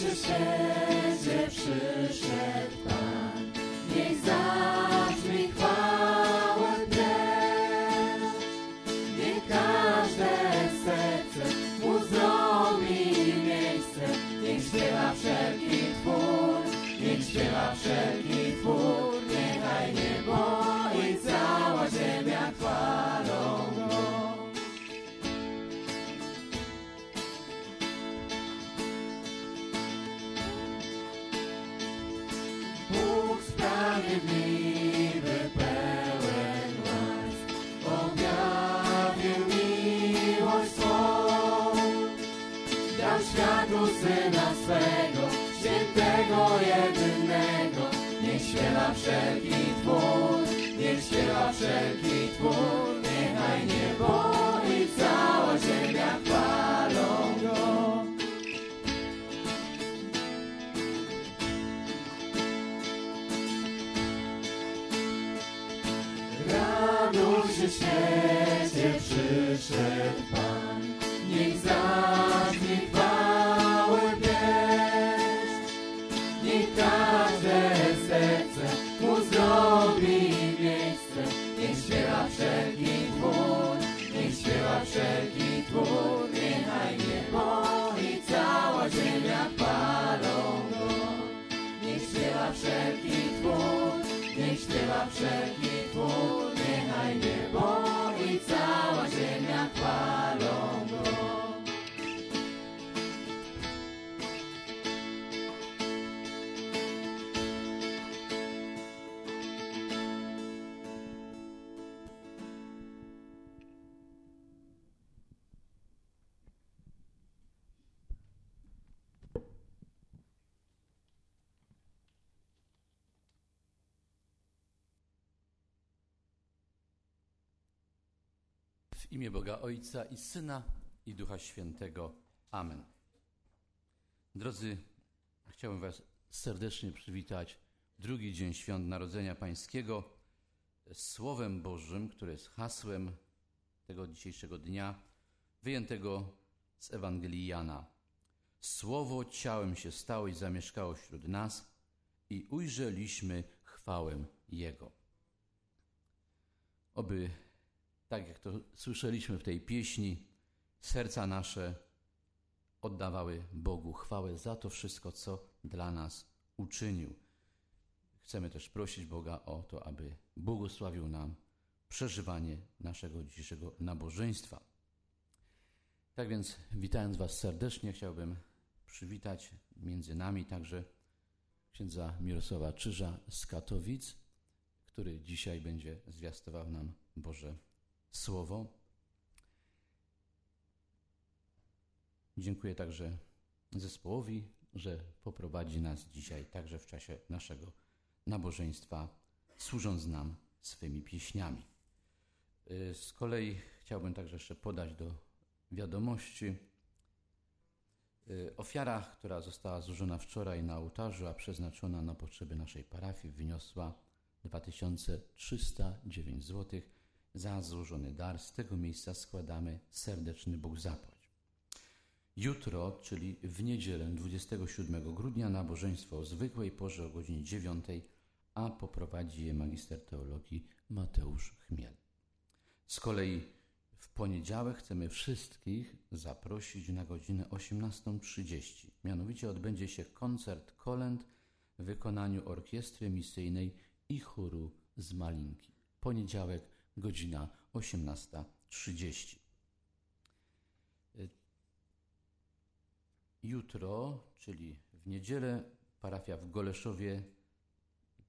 duszy świecie przyszedł Pan, niech zabrzmi śpiewa wszelki twór, niech śpiewa wszelki twór, Imię Boga Ojca i Syna i Ducha Świętego. Amen. Drodzy, chciałbym Was serdecznie przywitać drugi dzień świąt Narodzenia Pańskiego Słowem Bożym, które jest hasłem tego dzisiejszego dnia, wyjętego z Ewangelii Jana. Słowo ciałem się stało i zamieszkało wśród nas i ujrzeliśmy chwałę Jego. Oby tak jak to słyszeliśmy w tej pieśni, serca nasze oddawały Bogu chwałę za to wszystko, co dla nas uczynił. Chcemy też prosić Boga o to, aby błogosławił nam przeżywanie naszego dzisiejszego nabożeństwa. Tak więc, witając Was serdecznie, chciałbym przywitać między nami także księdza Mirosława Czyża z Katowic, który dzisiaj będzie zwiastował nam Boże Słowo. Dziękuję także zespołowi, że poprowadzi nas dzisiaj także w czasie naszego nabożeństwa, służąc nam swymi pieśniami. Y, Z kolei chciałbym także jeszcze podać do wiadomości y, ofiara, która została złożona wczoraj na ołtarzu, a przeznaczona na potrzeby naszej parafii, wyniosła 2309 zł. Za złożony dar z tego miejsca składamy serdeczny Bóg zapłać. Jutro, czyli w niedzielę 27 grudnia, nabożeństwo o zwykłej porze o godzinie 9, a poprowadzi je magister teologii Mateusz Chmiel. Z kolei w poniedziałek chcemy wszystkich zaprosić na godzinę 18.30. Mianowicie odbędzie się koncert kolęd w wykonaniu orkiestry misyjnej i chóru z Malinki. Poniedziałek, godzina 18.30. Jutro, czyli w niedzielę, parafia w Goleszowie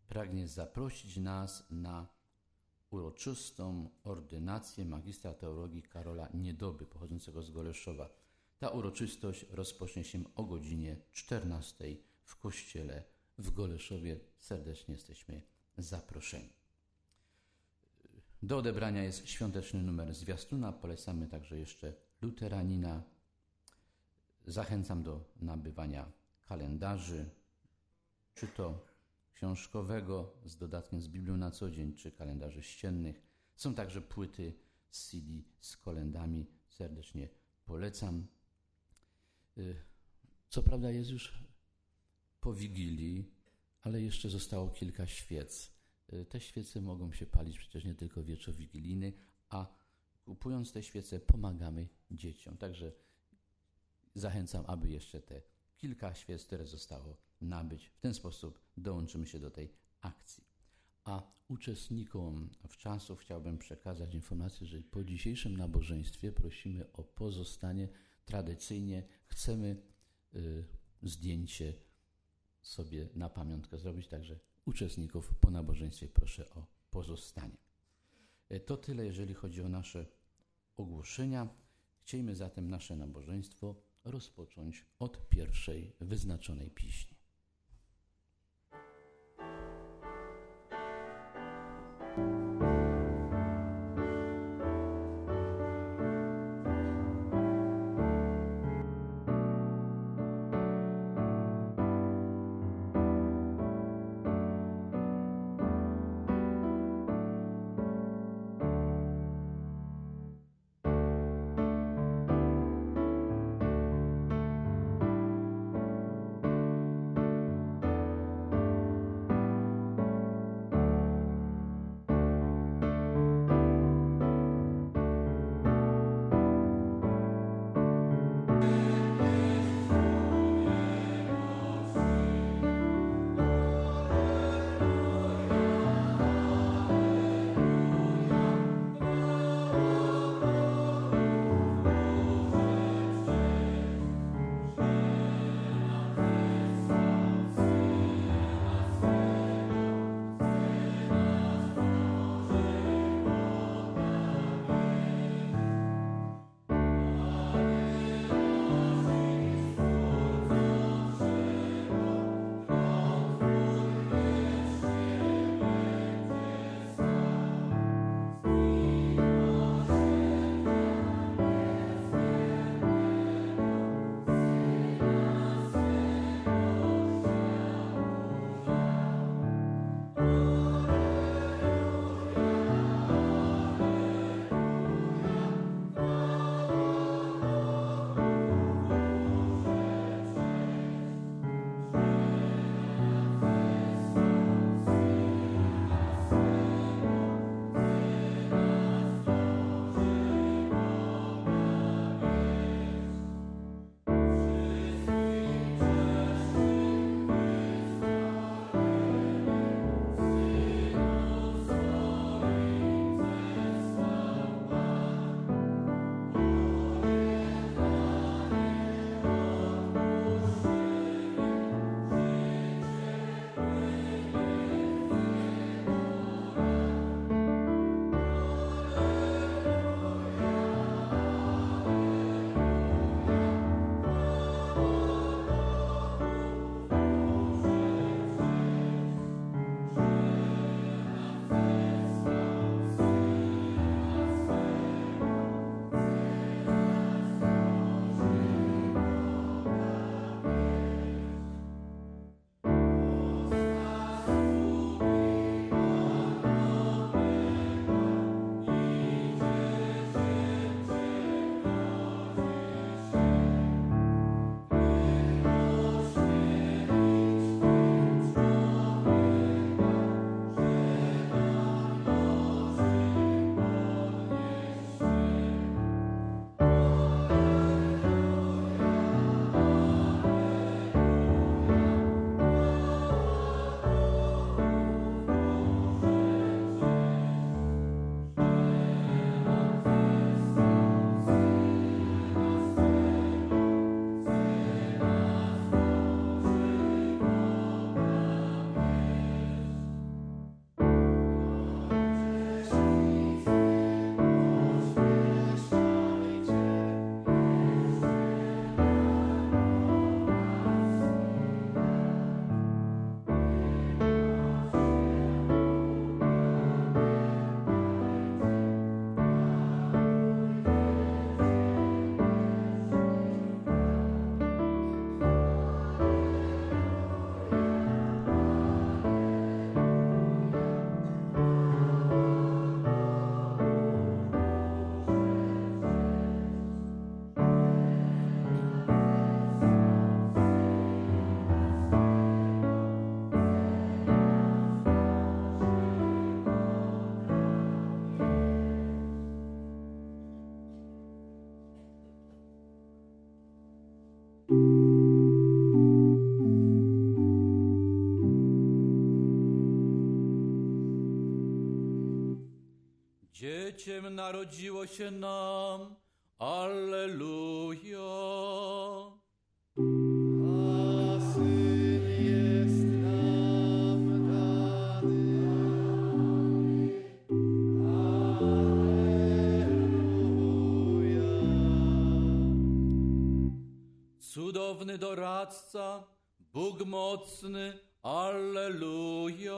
pragnie zaprosić nas na uroczystą ordynację magistra teologii Karola Niedoby, pochodzącego z Goleszowa. Ta uroczystość rozpocznie się o godzinie 14 w kościele w Goleszowie. Serdecznie jesteśmy zaproszeni. Do odebrania jest świąteczny numer zwiastuna. Polecamy także jeszcze luteranina. Zachęcam do nabywania kalendarzy, czy to książkowego z dodatkiem z Biblią na co dzień, czy kalendarzy ściennych. Są także płyty z CD z kolendami. Serdecznie polecam. Y, Co prawda jest już po Wigilii, ale jeszcze zostało kilka świec. Y, Te świece mogą się palić przecież nie tylko wieczór wigilijny, a kupując te świece pomagamy dzieciom. Także zachęcam, aby jeszcze te kilka świec, które zostało nabyć. W ten sposób dołączymy się do tej akcji. A uczestnikom w czasów chciałbym przekazać informację, że po dzisiejszym nabożeństwie prosimy o pozostanie. Tradycyjnie chcemy y, zdjęcie sobie na pamiątkę zrobić, także uczestników po nabożeństwie proszę o pozostanie. Y, To tyle, jeżeli chodzi o nasze ogłoszenia. Chcielibyśmy zatem nasze nabożeństwo rozpocząć od pierwszej wyznaczonej piśni. Dzieciem narodziło się nam, Alleluja. Jest nam dany. Alleluja. Cudowny doradca, Bóg mocny, Alleluja.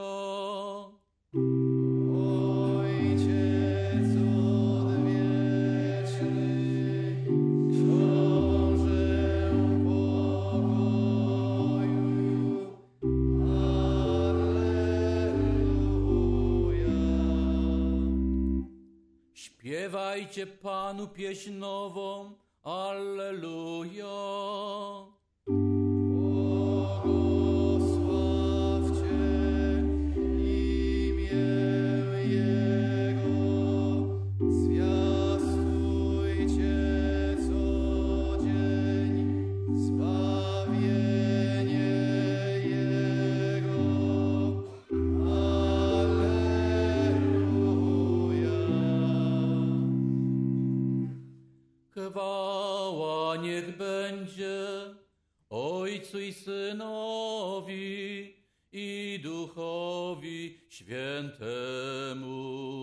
Śpiewajcie Panu pieśń nową, Alleluja. Chwała niech będzie Ojcu i Synowi i Duchowi Świętemu.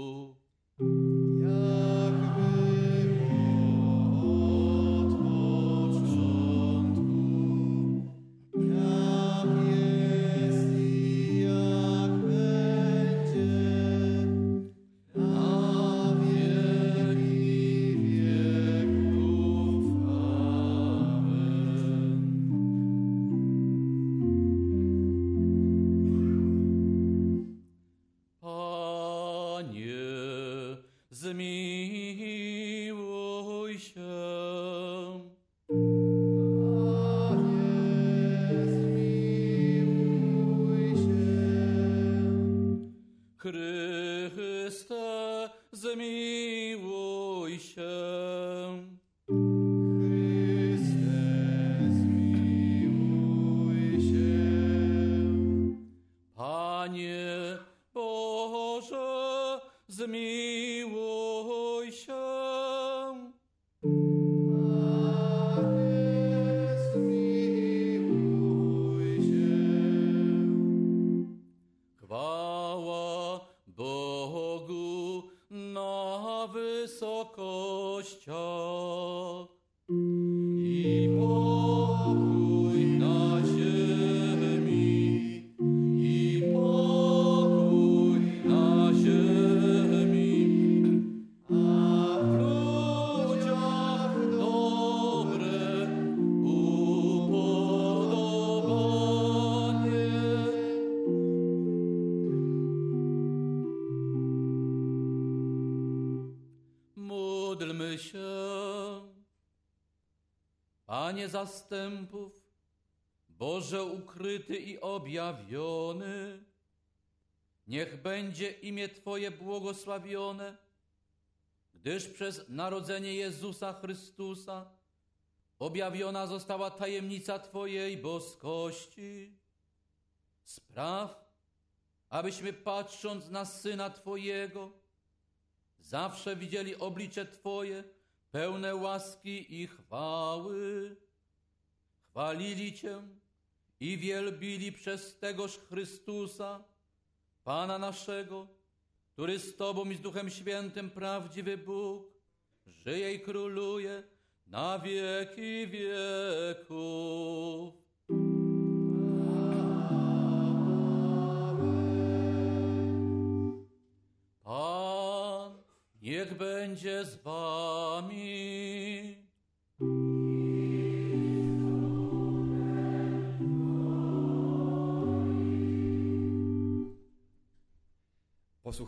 Zastępów, Boże ukryty i objawiony, niech będzie imię Twoje błogosławione, gdyż przez narodzenie Jezusa Chrystusa objawiona została tajemnica Twojej boskości. Spraw, abyśmy patrząc na Syna Twojego, zawsze widzieli oblicze Twoje, pełne łaski i chwały. Chwalili Cię i wielbili przez tegoż Chrystusa, Pana naszego, który z Tobą i z Duchem Świętym prawdziwy Bóg, żyje i króluje na wieki wieków. Pan niech będzie z wami.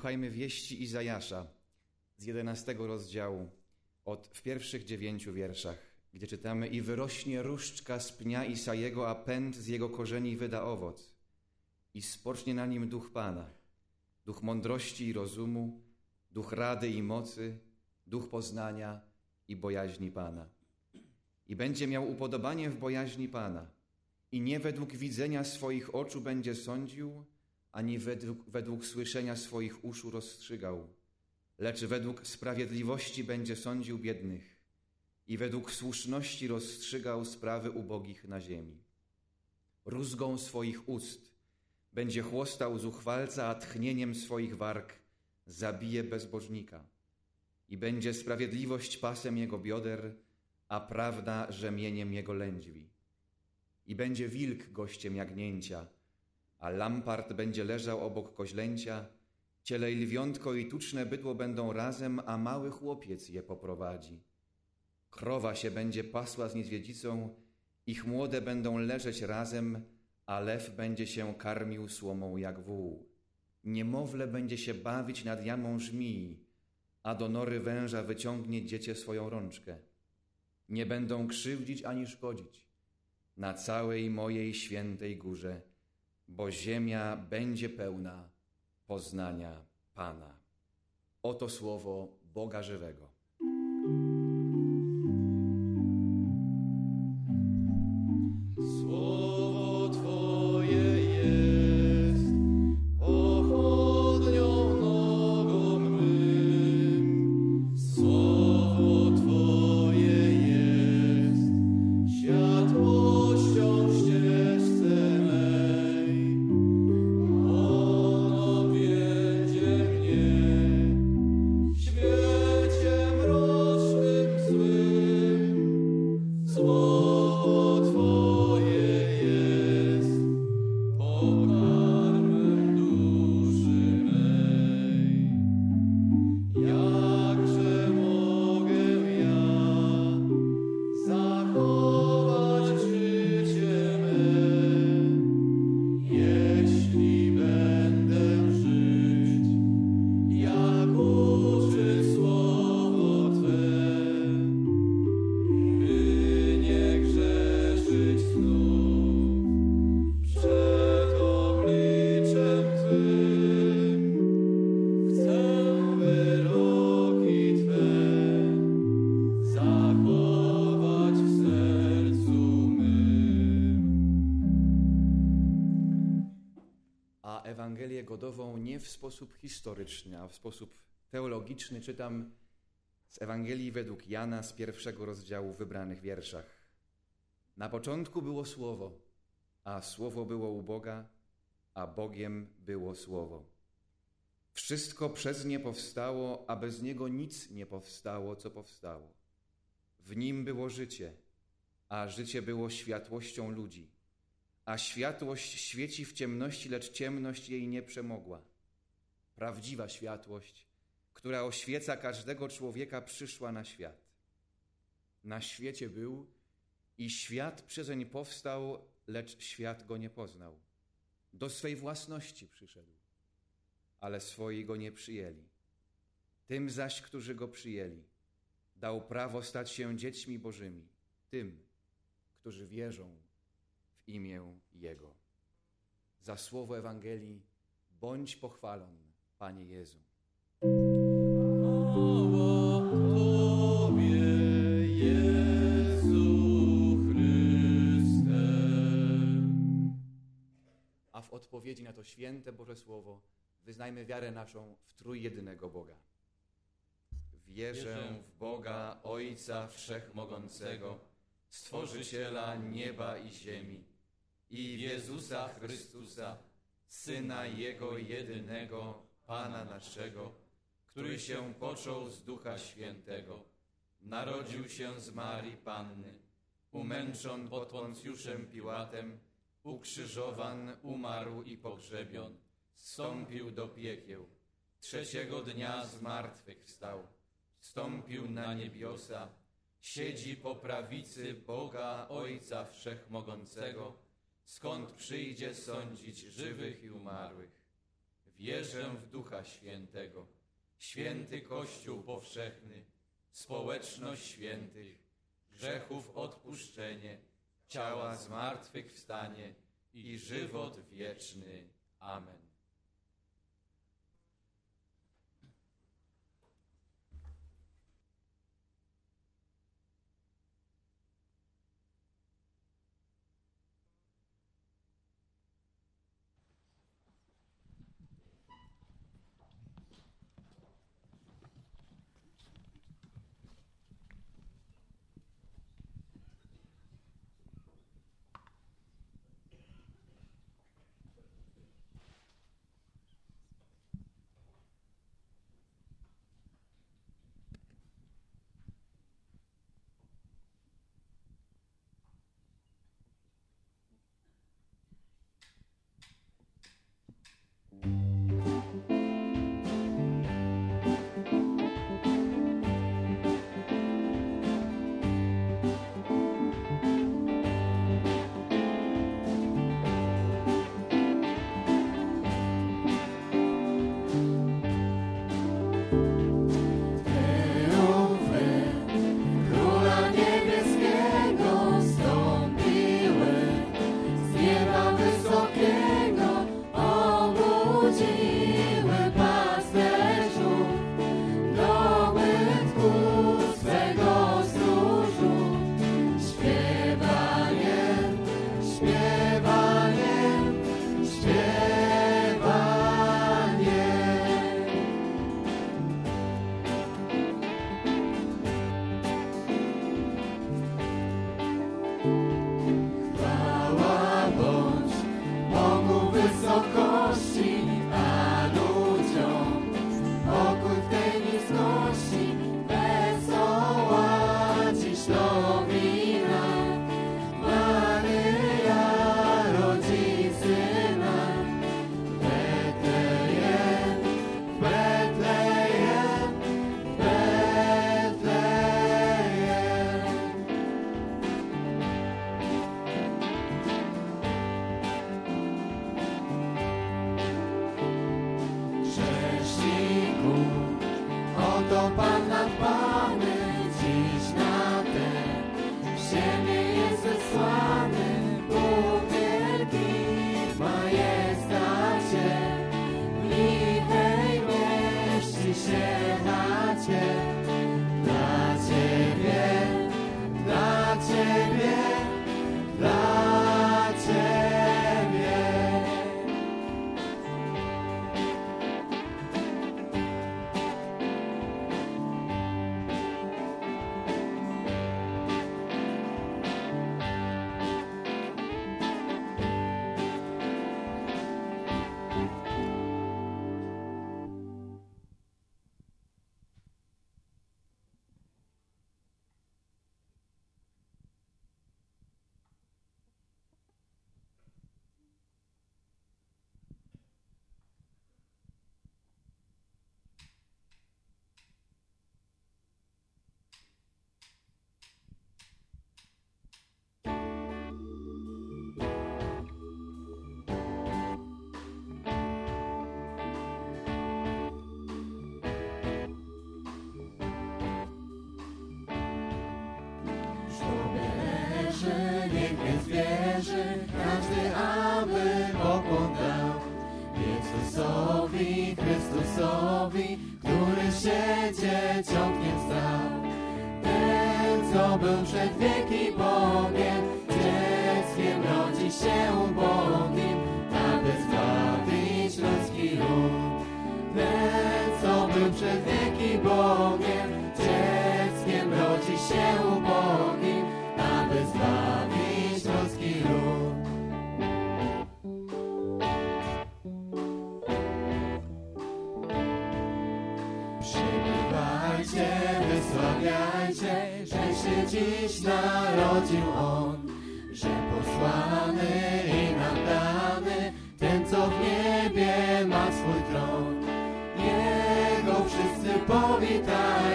Posłuchajmy wieści Izajasza z jedenastego rozdziału, od w pierwszych dziewięciu wierszach, gdzie czytamy I wyrośnie różdżka z pnia Isajego, a pęd z jego korzeni wyda owoc. I spocznie na nim duch Pana, duch mądrości i rozumu, duch rady i mocy, duch poznania i bojaźni Pana. I będzie miał upodobanie w bojaźni Pana. I nie według widzenia swoich oczu będzie sądził, ani według, według słyszenia swoich uszu rozstrzygał, lecz według sprawiedliwości będzie sądził biednych i według słuszności rozstrzygał sprawy ubogich na ziemi. Rózgą swoich ust będzie chłostał zuchwalca, a tchnieniem swoich warg zabije bezbożnika. I będzie sprawiedliwość pasem jego bioder, a prawda rzemieniem jego lędźwi. I będzie wilk gościem jagnięcia, a lampart będzie leżał obok koźlęcia, ciele i lwiątko i tuczne bydło będą razem, a mały chłopiec je poprowadzi. Krowa się będzie pasła z niedźwiedzicą, ich młode będą leżeć razem, a lew będzie się karmił słomą jak wół. Niemowlę będzie się bawić nad jamą żmii, a do nory węża wyciągnie dziecię swoją rączkę. Nie będą krzywdzić ani szkodzić na całej mojej świętej górze, bo ziemia będzie pełna poznania Pana. Oto słowo Boga żywego. Sposób historyczny, a w sposób teologiczny czytam z Ewangelii według Jana z pierwszego rozdziału w wybranych wierszach. Na początku było Słowo, a Słowo było u Boga, a Bogiem było Słowo. Wszystko przez nie powstało, a bez niego nic nie powstało, co powstało. W nim było życie, a życie było światłością ludzi. A światłość świeci w ciemności, lecz ciemność jej nie przemogła. Prawdziwa światłość, która oświeca każdego człowieka, przyszła na świat. Na świecie był i świat przezeń powstał, lecz świat go nie poznał. Do swej własności przyszedł, ale swoi go nie przyjęli. Tym zaś, którzy go przyjęli, dał prawo stać się dziećmi Bożymi, tym, którzy wierzą w imię Jego. Za słowo Ewangelii bądź pochwalony, Panie Jezu. A w odpowiedzi na to święte Boże Słowo wyznajmy wiarę naszą w trójjedynego Boga. Wierzę w Boga, Ojca Wszechmogącego, Stworzyciela nieba i ziemi i w Jezusa Chrystusa, Syna Jego jedynego, Pana naszego, który się począł z Ducha Świętego, narodził się z Marii Panny, umęczon pod Poncjuszem Piłatem, ukrzyżowan, umarł i pogrzebion, wstąpił do piekieł, trzeciego dnia z martwych wstał, wstąpił na niebiosa, siedzi po prawicy Boga Ojca Wszechmogącego, skąd przyjdzie sądzić żywych i umarłych. Wierzę w Ducha Świętego, święty Kościół powszechny, społeczność świętych, grzechów odpuszczenie, ciała zmartwychwstanie. I żywot wieczny. Amen. Wierzy, każdy, aby pokłon dał Jezusowi, Chrystusowi, który siecie ciągnie wstał. Ten, co był przed wieki Bogiem, dzieckiem rodzi się Bogiem, aby zbawić ludzki lud. Ten, co był przed wieki wysławiajcie, że się dziś narodził On, że posłany i nam ten co w niebie ma swój tron. Jego wszyscy powitajmy,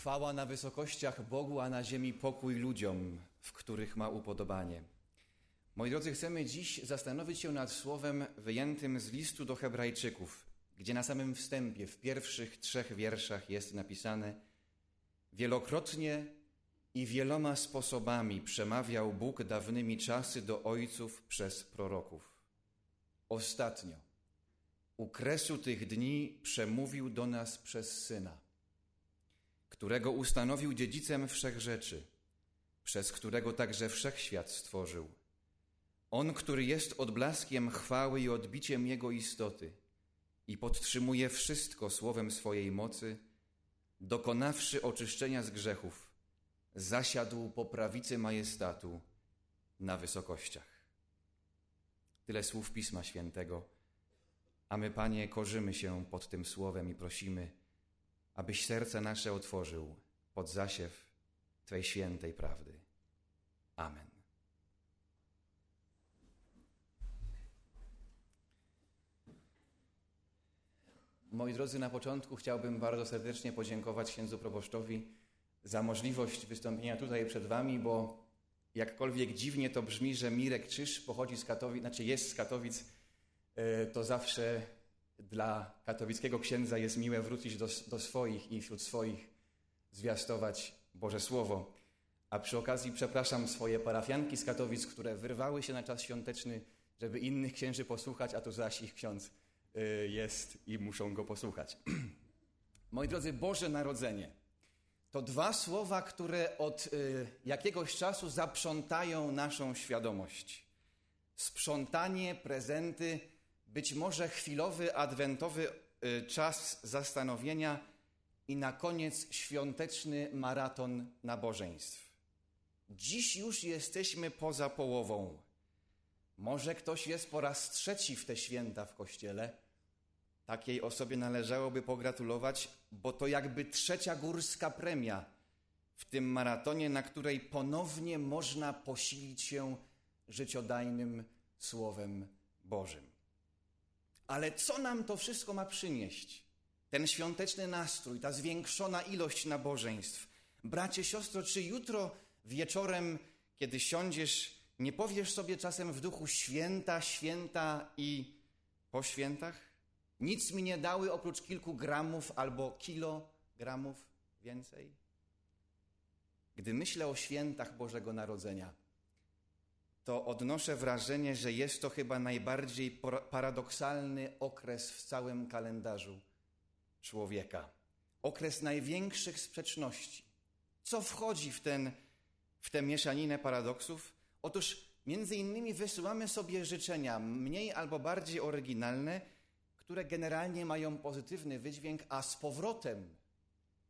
Chwała na wysokościach Bogu, a na ziemi pokój ludziom, w których ma upodobanie. Moi drodzy, chcemy dziś zastanowić się nad słowem wyjętym z listu do Hebrajczyków, gdzie na samym wstępie, w pierwszych trzech wierszach jest napisane: Wielokrotnie i wieloma sposobami przemawiał Bóg dawnymi czasy do ojców przez proroków. Ostatnio, u kresu tych dni, przemówił do nas przez syna, którego ustanowił dziedzicem wszech rzeczy, przez którego także wszechświat stworzył. On, który jest odblaskiem chwały i odbiciem jego istoty i podtrzymuje wszystko słowem swojej mocy, dokonawszy oczyszczenia z grzechów zasiadł po prawicy majestatu na wysokościach. Tyle słów Pisma Świętego, a my, Panie, korzymy się pod tym słowem i prosimy, abyś serce nasze otworzył pod zasiew Twej świętej prawdy. Amen. Moi drodzy, na początku chciałbym bardzo serdecznie podziękować księdzu proboszczowi za możliwość wystąpienia tutaj przed Wami, bo jakkolwiek dziwnie to brzmi, że Mirek Czyż pochodzi z Katowic, znaczy jest z Katowic, e, to zawsze dla katowickiego księdza jest miłe wrócić do, do swoich i wśród swoich zwiastować Boże Słowo. A przy okazji przepraszam swoje parafianki z Katowic, które wyrwały się na czas świąteczny, żeby innych księży posłuchać, a tu zaś ich ksiądz e, jest i muszą go posłuchać. Moi drodzy, Boże Narodzenie – to dwa słowa, które od y, jakiegoś czasu zaprzątają naszą świadomość. Sprzątanie, prezenty, być może chwilowy, adwentowy y, czas zastanowienia i na koniec świąteczny maraton nabożeństw. Dziś już jesteśmy poza połową. Może ktoś jest po raz trzeci w te święta w kościele Takiej osobie należałoby pogratulować, bo to jakby trzecia górska premia w tym maratonie, na której ponownie można posilić się życiodajnym Słowem Bożym. Ale co nam to wszystko ma przynieść? Ten świąteczny nastrój, ta zwiększona ilość nabożeństw. Bracie, siostro, czy jutro wieczorem, kiedy siądziesz, nie powiesz sobie czasem w duchu święta, święta i po świętach? Nic mi nie dały oprócz kilku gramów albo kilogramów więcej. Gdy myślę o świętach Bożego Narodzenia, to odnoszę wrażenie, że jest to chyba najbardziej paradoksalny okres w całym kalendarzu człowieka. Okres największych sprzeczności. Co wchodzi w, ten, w tę mieszaninę paradoksów? Otóż między innymi wysyłamy sobie życzenia mniej albo bardziej oryginalne, które generalnie mają pozytywny wydźwięk, a z powrotem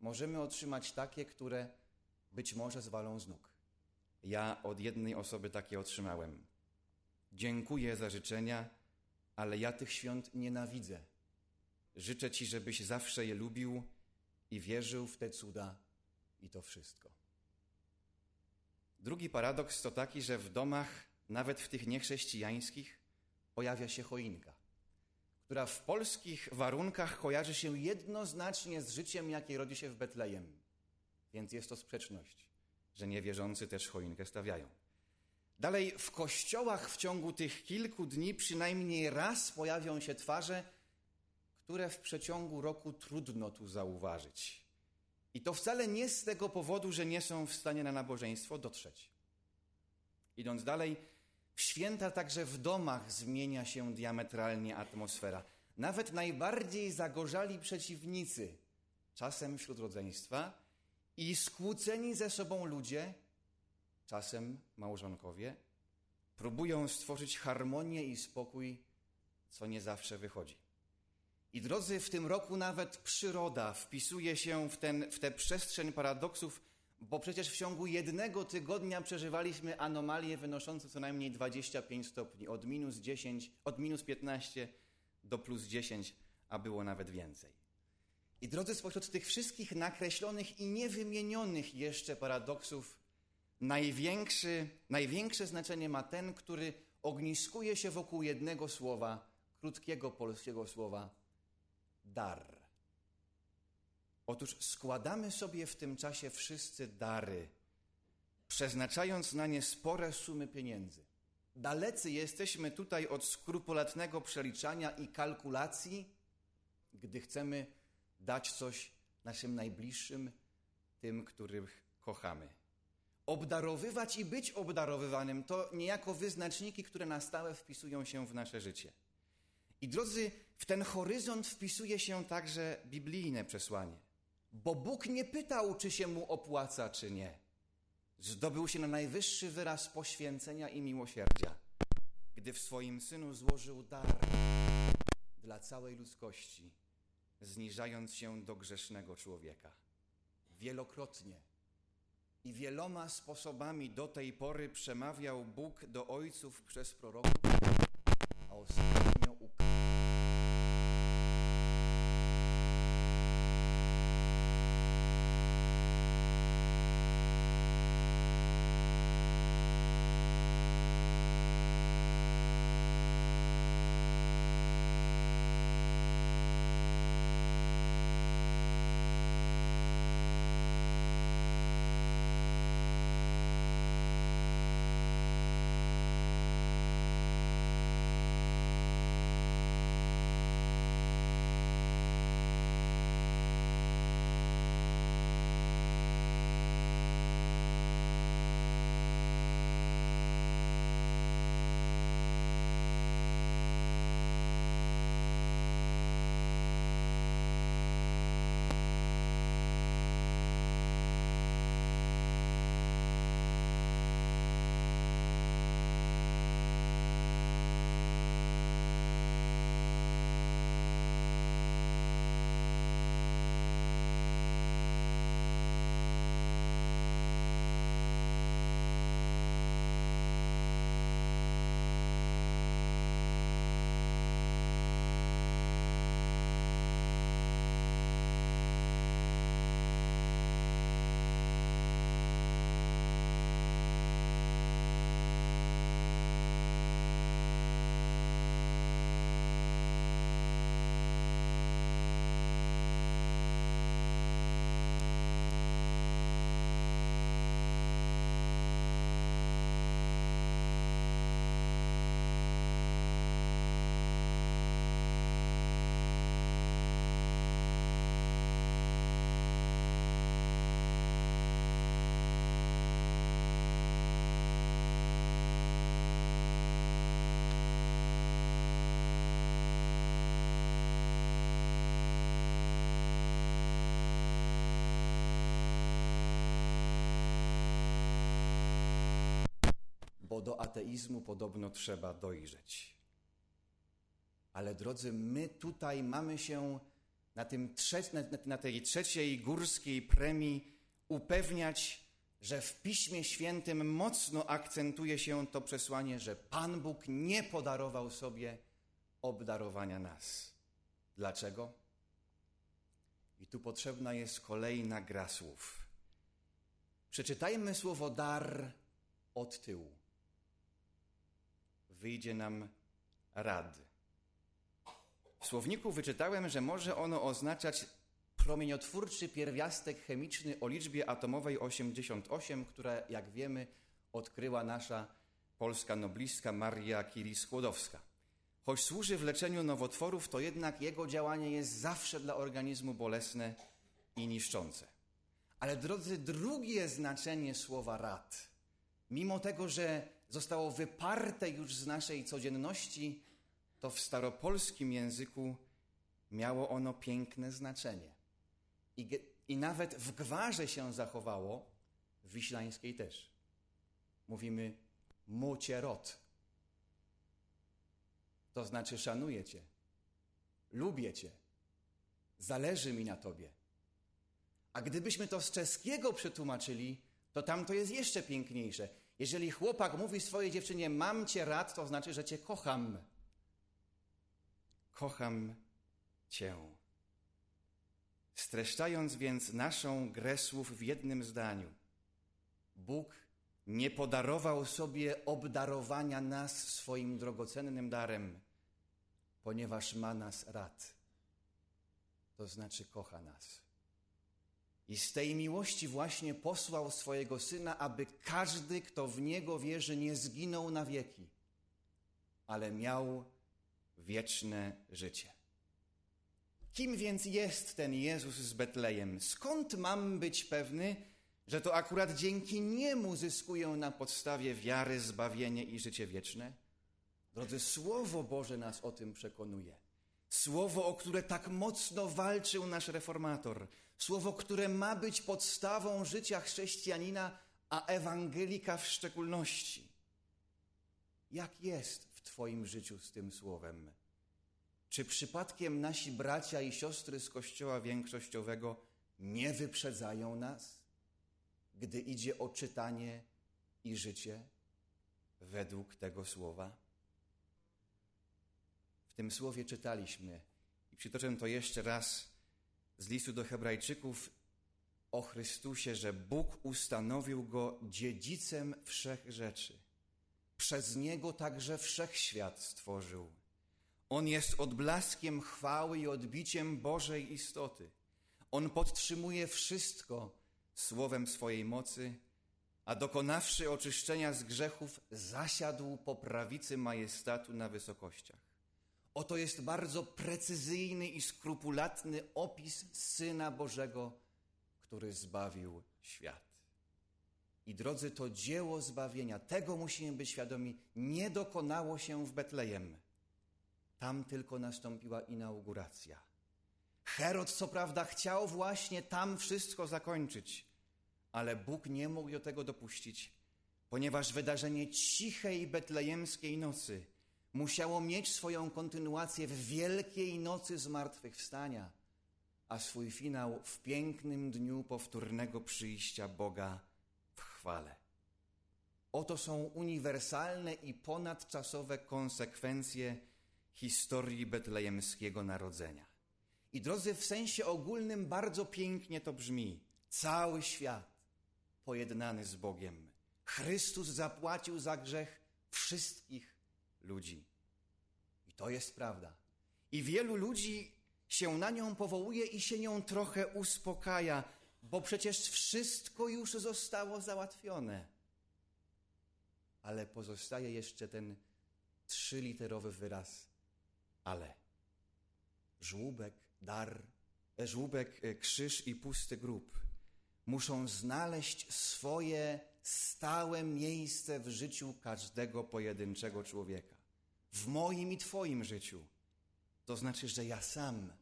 możemy otrzymać takie, które być może zwalą z nóg. Ja od jednej osoby takie otrzymałem. Dziękuję za życzenia, ale ja tych świąt nienawidzę. Życzę Ci, żebyś zawsze je lubił i wierzył w te cuda i to wszystko. Drugi paradoks to taki, że w domach, nawet w tych niechrześcijańskich, pojawia się choinka która w polskich warunkach kojarzy się jednoznacznie z życiem, jakie rodzi się w Betlejem. Więc jest to sprzeczność, że niewierzący też choinkę stawiają. Dalej, w kościołach w ciągu tych kilku dni przynajmniej raz pojawią się twarze, które w przeciągu roku trudno tu zauważyć. I to wcale nie z tego powodu, że nie są w stanie na nabożeństwo dotrzeć. Idąc dalej, w święta także w domach zmienia się diametralnie atmosfera. Nawet najbardziej zagorzali przeciwnicy, czasem wśród rodzeństwa, i skłóceni ze sobą ludzie, czasem małżonkowie, próbują stworzyć harmonię i spokój, co nie zawsze wychodzi. I drodzy, w tym roku nawet przyroda wpisuje się w, ten, w tę przestrzeń paradoksów bo przecież w ciągu jednego tygodnia przeżywaliśmy anomalie wynoszące co najmniej 25 stopni, od minus 10, od minus 15 do plus 10, a było nawet więcej. I drodzy, spośród tych wszystkich nakreślonych i niewymienionych jeszcze paradoksów, największy, największe znaczenie ma ten, który ogniskuje się wokół jednego słowa, krótkiego polskiego słowa dar. Otóż składamy sobie w tym czasie wszyscy dary, przeznaczając na nie spore sumy pieniędzy. Dalecy jesteśmy tutaj od skrupulatnego przeliczania i kalkulacji, gdy chcemy dać coś naszym najbliższym, tym, których kochamy. Obdarowywać i być obdarowywanym to niejako wyznaczniki, które na stałe wpisują się w nasze życie. I drodzy, w ten horyzont wpisuje się także biblijne przesłanie. Bo Bóg nie pytał, czy się mu opłaca, czy nie. Zdobył się na najwyższy wyraz poświęcenia i miłosierdzia, gdy w swoim synu złożył dar dla całej ludzkości, zniżając się do grzesznego człowieka. Wielokrotnie i wieloma sposobami do tej pory przemawiał Bóg do ojców przez proroków, a ostatnio ukazał. Do ateizmu podobno trzeba dojrzeć. Ale drodzy, my tutaj mamy się na, tym trze- na, na tej trzeciej górskiej premii upewniać, że w Piśmie Świętym mocno akcentuje się to przesłanie, że Pan Bóg nie podarował sobie obdarowania nas. Dlaczego? I tu potrzebna jest kolejna gra słów. Przeczytajmy słowo dar od tyłu. Wyjdzie nam rad. W słowniku wyczytałem, że może ono oznaczać promieniotwórczy pierwiastek chemiczny o liczbie atomowej 88, które, jak wiemy, odkryła nasza polska noblistka Maria Curie-Skłodowska. Choć służy w leczeniu nowotworów, to jednak jego działanie jest zawsze dla organizmu bolesne i niszczące. Ale drodzy, drugie znaczenie słowa rad, mimo tego, że zostało wyparte już z naszej codzienności, to w staropolskim języku miało ono piękne znaczenie. I, I, nawet w gwarze się zachowało, w wiślańskiej też. Mówimy mucie rot. To znaczy szanuję Cię, lubię Cię, zależy mi na Tobie. A gdybyśmy to z czeskiego przetłumaczyli, to tam to jest jeszcze piękniejsze. Jeżeli chłopak mówi swojej dziewczynie, mam cię rad, to znaczy, że cię kocham. Kocham cię. Streszczając więc naszą grę słów w jednym zdaniu, Bóg nie podarował sobie obdarowania nas swoim drogocennym darem, ponieważ ma nas rad. To znaczy kocha nas. I z tej miłości właśnie posłał swojego syna, aby każdy, kto w niego wierzy, nie zginął na wieki, ale miał wieczne życie. Kim więc jest ten Jezus z Betlejem? Skąd mam być pewny, że to akurat dzięki niemu zyskuję na podstawie wiary zbawienie i życie wieczne? Drodzy, Słowo Boże nas o tym przekonuje. Słowo, o które tak mocno walczył nasz reformator. Słowo, które ma być podstawą życia chrześcijanina, a ewangelika w szczególności. Jak jest w Twoim życiu z tym słowem? Czy przypadkiem nasi bracia i siostry z Kościoła większościowego nie wyprzedzają nas, gdy idzie o czytanie i życie według tego słowa? W tym słowie czytaliśmy, i przytoczę to jeszcze raz z listu do Hebrajczyków o Chrystusie, że Bóg ustanowił go dziedzicem wszech rzeczy. Przez niego także wszechświat stworzył. On jest odblaskiem chwały i odbiciem Bożej istoty. On podtrzymuje wszystko słowem swojej mocy, a dokonawszy oczyszczenia z grzechów, zasiadł po prawicy majestatu na wysokościach. Oto jest bardzo precyzyjny i skrupulatny opis Syna Bożego, który zbawił świat. I drodzy, to dzieło zbawienia, tego musimy być świadomi, nie dokonało się w Betlejem. Tam tylko nastąpiła inauguracja. Herod, co prawda, chciał właśnie tam wszystko zakończyć, ale Bóg nie mógł do tego dopuścić, ponieważ wydarzenie cichej betlejemskiej nocy musiało mieć swoją kontynuację w wielkiej nocy zmartwychwstania, a swój finał w pięknym dniu powtórnego przyjścia Boga w chwale. Oto są uniwersalne i ponadczasowe konsekwencje historii betlejemskiego narodzenia. I drodzy, w sensie ogólnym bardzo pięknie to brzmi. Cały świat pojednany z Bogiem. Chrystus zapłacił za grzech wszystkich ludzi. I to jest prawda. I wielu ludzi się na nią powołuje i się nią trochę uspokaja, bo przecież wszystko już zostało załatwione. Ale pozostaje jeszcze ten trzyliterowy wyraz ale. Żłóbek, dar, e, żłóbek, e, krzyż i pusty grób muszą znaleźć swoje stałe miejsce w życiu każdego pojedynczego człowieka. W moim i Twoim życiu. To znaczy, że ja sam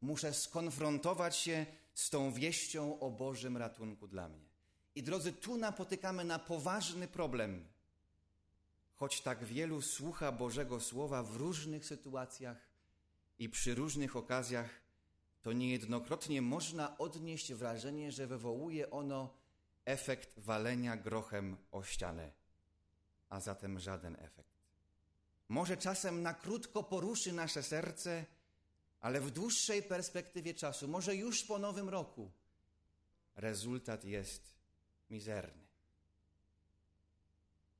muszę skonfrontować się z tą wieścią o Bożym ratunku dla mnie. I drodzy, tu napotykamy na poważny problem. Choć tak wielu słucha Bożego Słowa w różnych sytuacjach i przy różnych okazjach, to niejednokrotnie można odnieść wrażenie, że wywołuje ono efekt walenia grochem o ścianę, a zatem żaden efekt. Może czasem na krótko poruszy nasze serce, ale w dłuższej perspektywie czasu, może już po nowym roku, rezultat jest mizerny.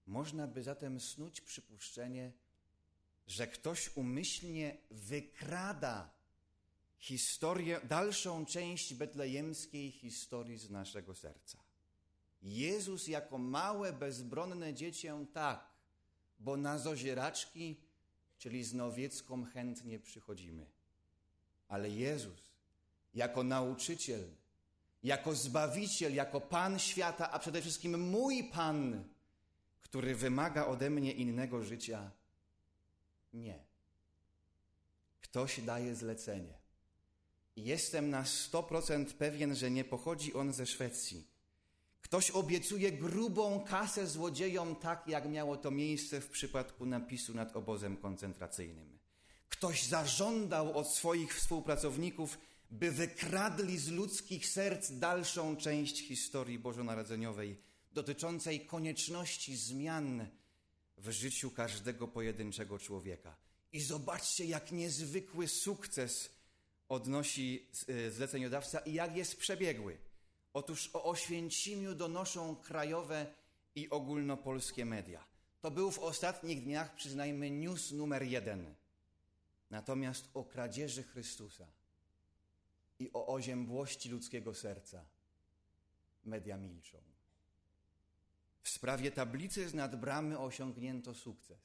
Można by zatem snuć przypuszczenie, że ktoś umyślnie wykrada historię, dalszą część betlejemskiej historii z naszego serca. Jezus jako małe, bezbronne dziecię tak, bo na zozieraczki, czyli z nowiecką chętnie przychodzimy. Ale Jezus jako nauczyciel, jako zbawiciel, jako Pan świata, a przede wszystkim mój Pan, który wymaga ode mnie innego życia, nie. Ktoś daje zlecenie. I jestem na 100% pewien, że nie pochodzi on ze Szwecji. Ktoś obiecuje grubą kasę złodziejom, tak jak miało to miejsce w przypadku napisu nad obozem koncentracyjnym. Ktoś zażądał od swoich współpracowników, by wykradli z ludzkich serc dalszą część historii bożonarodzeniowej, dotyczącej konieczności zmian w życiu każdego pojedynczego człowieka. I zobaczcie, jak niezwykły sukces odnosi e, zleceniodawca i jak jest przebiegły. Otóż o Oświęcimiu donoszą krajowe i ogólnopolskie media. To był w ostatnich dniach, przyznajmy, news numer jeden. Natomiast o kradzieży Chrystusa i o oziębłości ludzkiego serca media milczą. W sprawie tablicy z nad bramy osiągnięto sukces.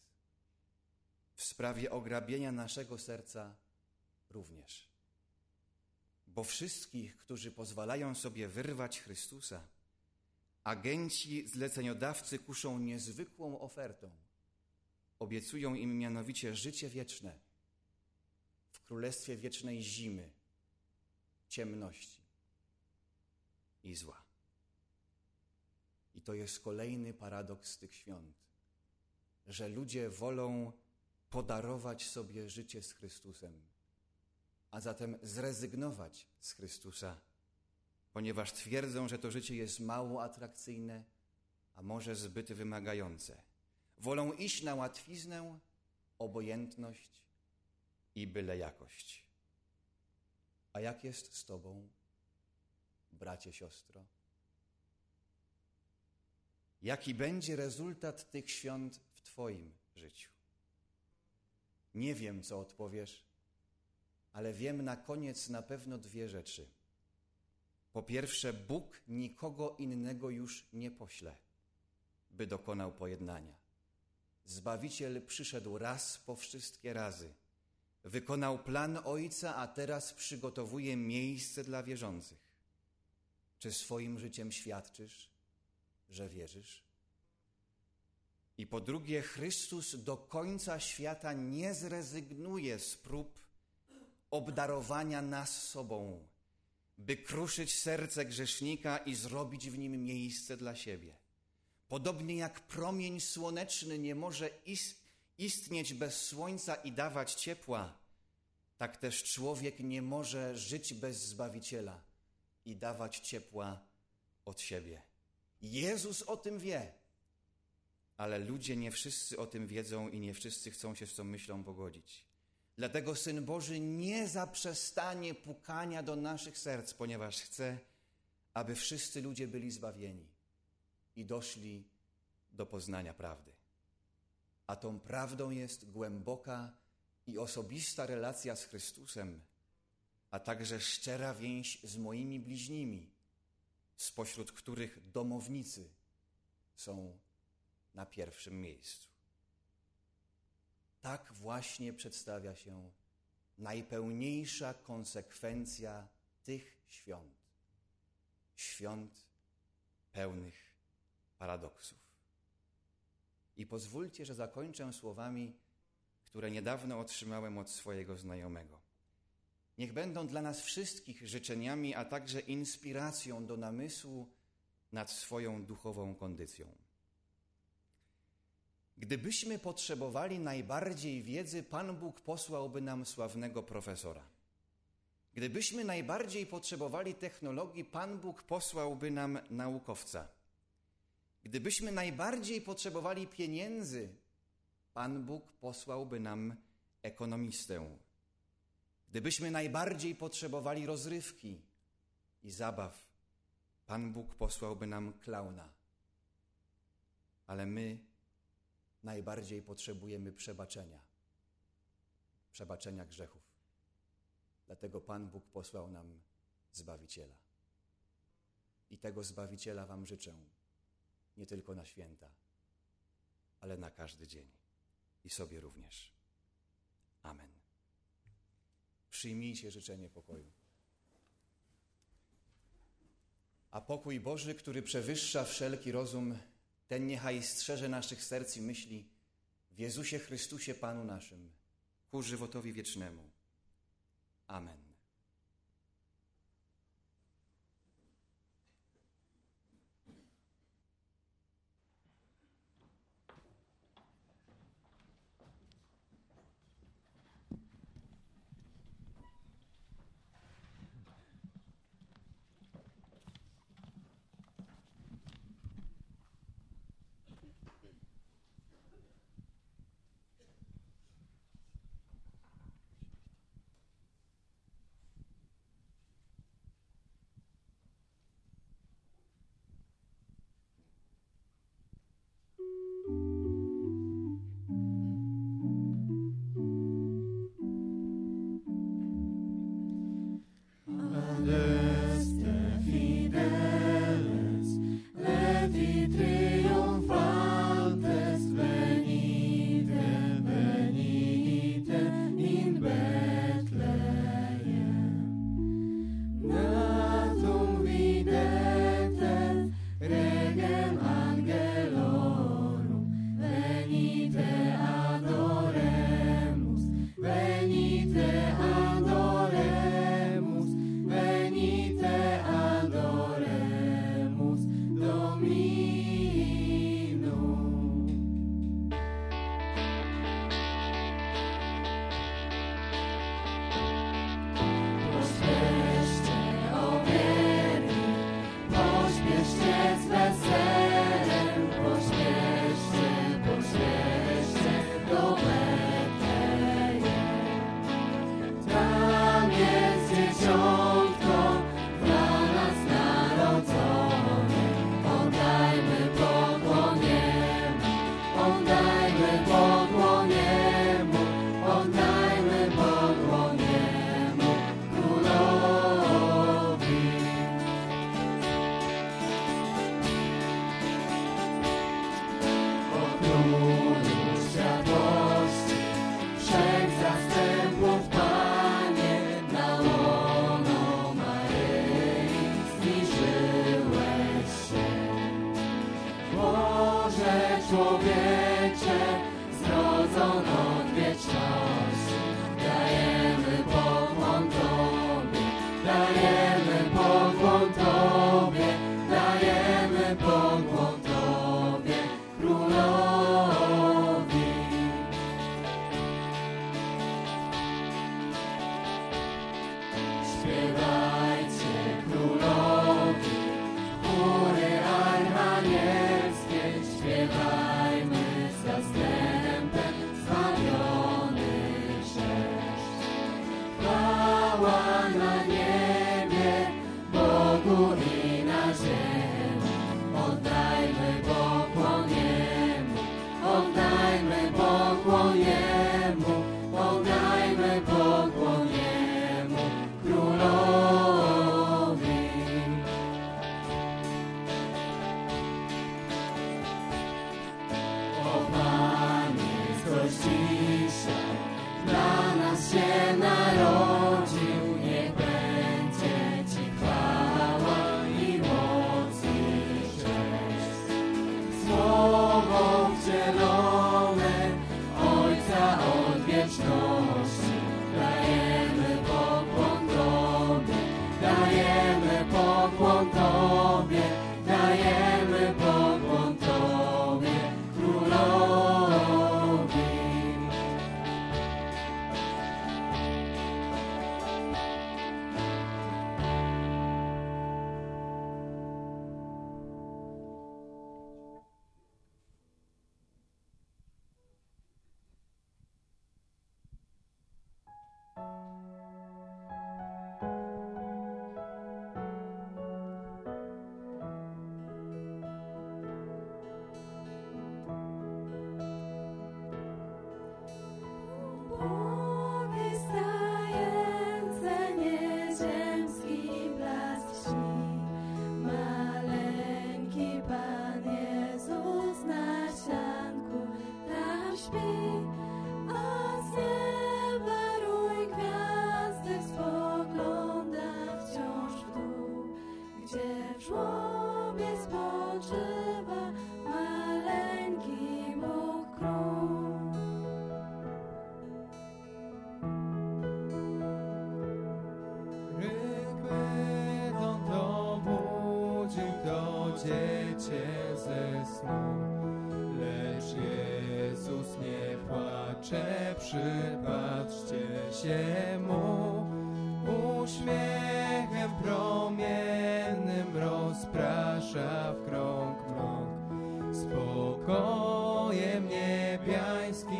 W sprawie ograbienia naszego serca również. Bo wszystkich, którzy pozwalają sobie wyrwać Chrystusa, agenci zleceniodawcy kuszą niezwykłą ofertą. Obiecują im mianowicie życie wieczne w królestwie wiecznej zimy, ciemności i zła. I to jest kolejny paradoks tych świąt, że ludzie wolą podarować sobie życie z Chrystusem, a zatem zrezygnować z Chrystusa, ponieważ twierdzą, że to życie jest mało atrakcyjne, a może zbyt wymagające. Wolą iść na łatwiznę, obojętność i byle jakość. A jak jest z Tobą, bracie, siostro? Jaki będzie rezultat tych świąt w Twoim życiu? Nie wiem, co odpowiesz, ale wiem na koniec na pewno dwie rzeczy. Po pierwsze, Bóg nikogo innego już nie pośle, by dokonał pojednania. Zbawiciel przyszedł raz po wszystkie razy. Wykonał plan Ojca, a teraz przygotowuje miejsce dla wierzących. Czy swoim życiem świadczysz, że wierzysz? I po drugie, Chrystus do końca świata nie zrezygnuje z prób obdarowania nas sobą, by kruszyć serce grzesznika i zrobić w nim miejsce dla siebie. Podobnie jak promień słoneczny nie może istnieć bez słońca i dawać ciepła, tak też człowiek nie może żyć bez Zbawiciela i dawać ciepła od siebie. Jezus o tym wie, ale ludzie nie wszyscy o tym wiedzą i nie wszyscy chcą się z tą myślą pogodzić. Dlatego Syn Boży nie zaprzestanie pukania do naszych serc, ponieważ chce, aby wszyscy ludzie byli zbawieni i doszli do poznania prawdy. A tą prawdą jest głęboka i osobista relacja z Chrystusem, a także szczera więź z moimi bliźnimi, spośród których domownicy są na pierwszym miejscu. Tak właśnie przedstawia się najpełniejsza konsekwencja tych świąt. Świąt pełnych paradoksów. I pozwólcie, że zakończę słowami, które niedawno otrzymałem od swojego znajomego. Niech będą dla nas wszystkich życzeniami, a także inspiracją do namysłu nad swoją duchową kondycją. Gdybyśmy potrzebowali najbardziej wiedzy, Pan Bóg posłałby nam sławnego profesora. Gdybyśmy najbardziej potrzebowali technologii, Pan Bóg posłałby nam naukowca. Gdybyśmy najbardziej potrzebowali pieniędzy, Pan Bóg posłałby nam ekonomistę. Gdybyśmy najbardziej potrzebowali rozrywki i zabaw, Pan Bóg posłałby nam klauna. Ale my najbardziej potrzebujemy przebaczenia, przebaczenia grzechów. Dlatego Pan Bóg posłał nam Zbawiciela. I tego Zbawiciela Wam życzę, nie tylko na święta, ale na każdy dzień i sobie również. Amen. Przyjmijcie życzenie pokoju. A pokój Boży, który przewyższa wszelki rozum, ten niechaj strzeże naszych serc i myśli w Jezusie Chrystusie Panu naszym, ku żywotowi wiecznemu. Amen.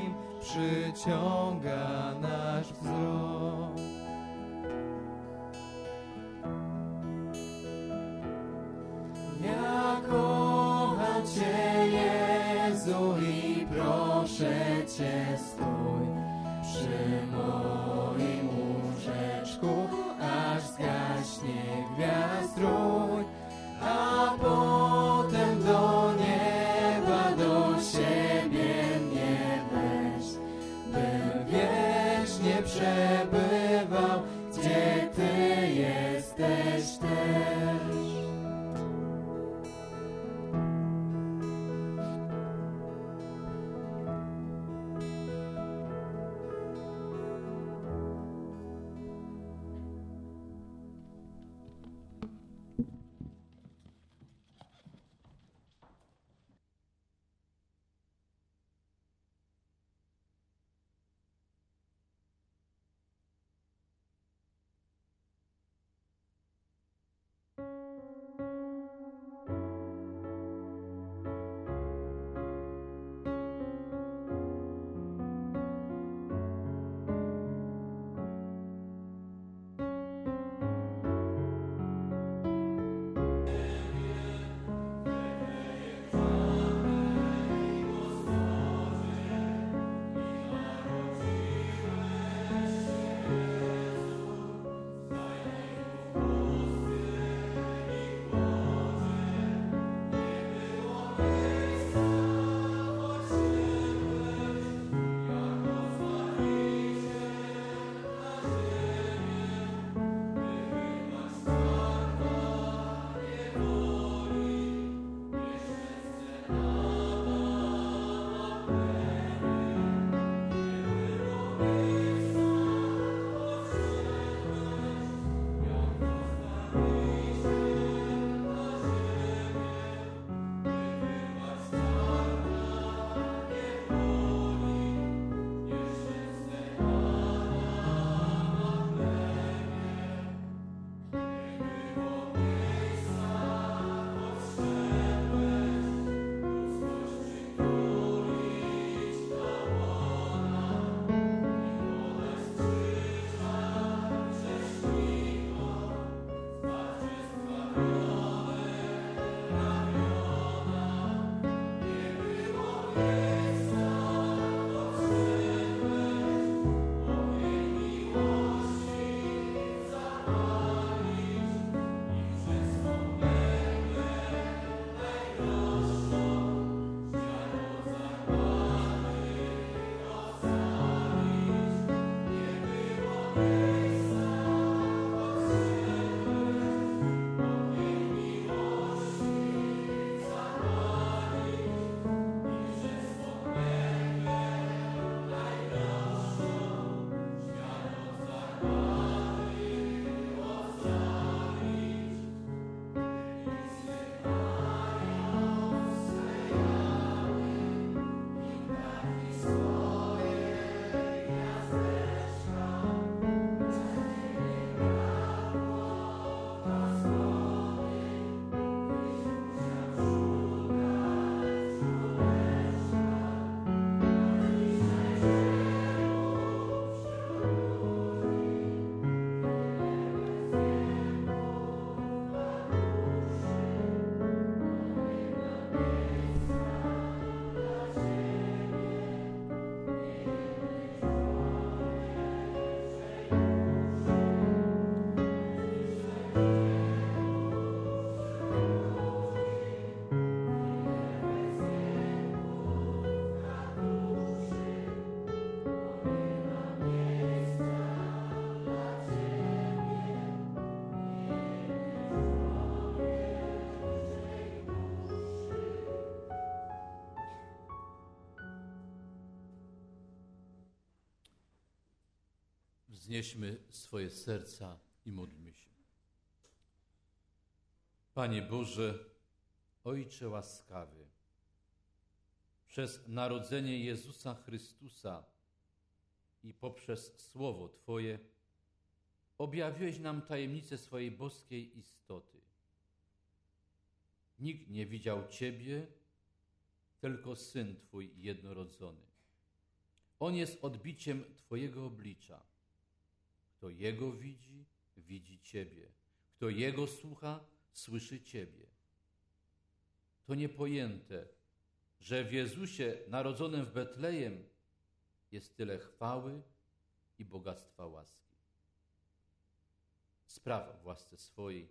Twoim przyciąga nasz wzrok. Ja kocham Cię, Jezu, i proszę Cię, Wznieśmy swoje serca i módlmy się. Panie Boże, Ojcze łaskawy, przez narodzenie Jezusa Chrystusa i poprzez Słowo Twoje objawiłeś nam tajemnicę swojej boskiej istoty. Nikt nie widział Ciebie, tylko Syn Twój jednorodzony. On jest odbiciem Twojego oblicza. Kto Jego widzi, widzi Ciebie. Kto Jego słucha, słyszy Ciebie. To niepojęte, że w Jezusie narodzonym w Betlejem jest tyle chwały i bogactwa łaski. Spraw w łasce swojej,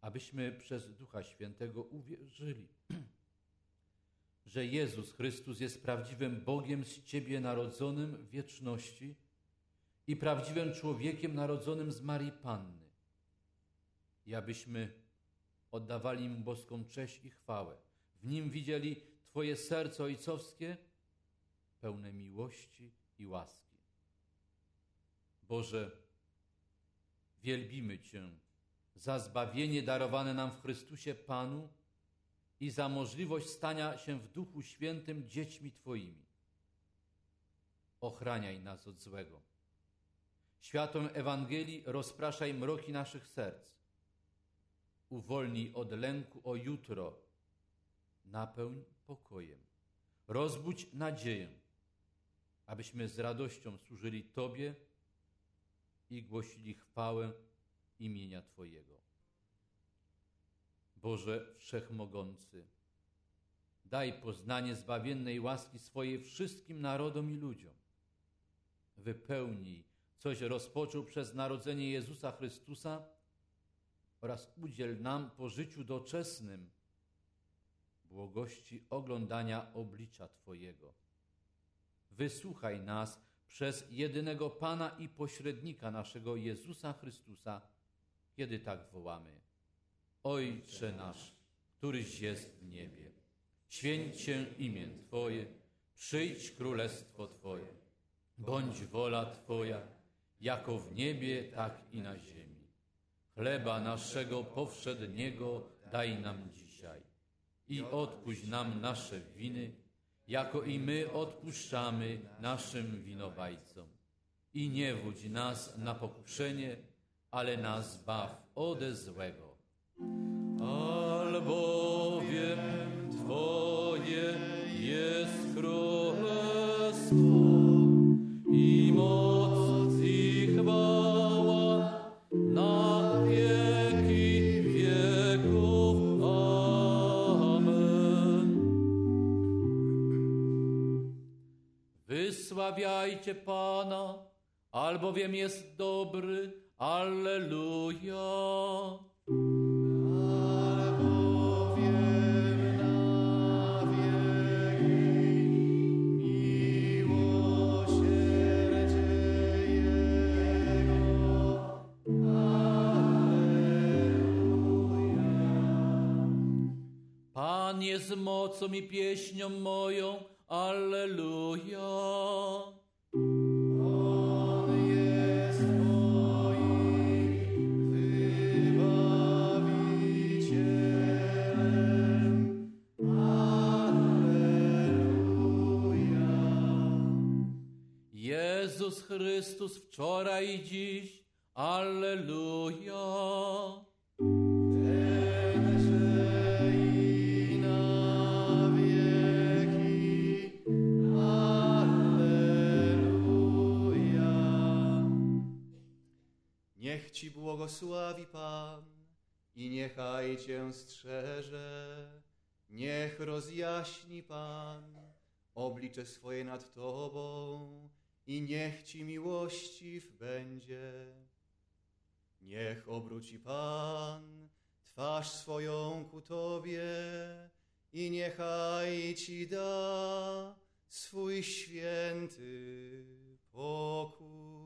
abyśmy przez Ducha Świętego uwierzyli, że Jezus Chrystus jest prawdziwym Bogiem z Ciebie narodzonym w wieczności i prawdziwym człowiekiem narodzonym z Marii Panny. I abyśmy oddawali Mu boską cześć i chwałę. W Nim widzieli Twoje serce ojcowskie, pełne miłości i łaski. Boże, wielbimy Cię za zbawienie darowane nam w Chrystusie Panu i za możliwość stania się w Duchu Świętym dziećmi Twoimi. Ochraniaj nas od złego. Światłem Ewangelii rozpraszaj mroki naszych serc. Uwolnij od lęku o jutro. Napełń pokojem. Rozbudź nadzieję, abyśmy z radością służyli Tobie i głosili chwałę imienia Twojego. Boże Wszechmogący, daj poznanie zbawiennej łaski swojej wszystkim narodom i ludziom. Wypełnij, coś rozpoczął przez narodzenie Jezusa Chrystusa oraz udziel nam po życiu doczesnym błogości oglądania oblicza Twojego. Wysłuchaj nas przez jedynego Pana i pośrednika naszego Jezusa Chrystusa, kiedy tak wołamy. Ojcze nasz, któryś jest w niebie, święć się imię Twoje, przyjdź królestwo Twoje, bądź wola Twoja, jako w niebie, tak i na ziemi. Chleba naszego powszedniego daj nam dzisiaj i odpuść nam nasze winy, jako i my odpuszczamy naszym winowajcom. I nie wódź nas na pokuszenie, ale nas zbaw ode złego. Albowiem Wysławiajcie Pana, albowiem jest dobry. Alleluja. Pan jest mocą i pieśnią moją. Alleluja. Chrystus wczoraj i dziś. Alleluja. Niech Ci błogosławi Pan i niechaj Cię strzeże. Niech rozjaśni Pan oblicze swoje nad Tobą i niech Ci miłościw będzie. Niech obróci Pan twarz swoją ku Tobie i niechaj Ci da swój święty pokój.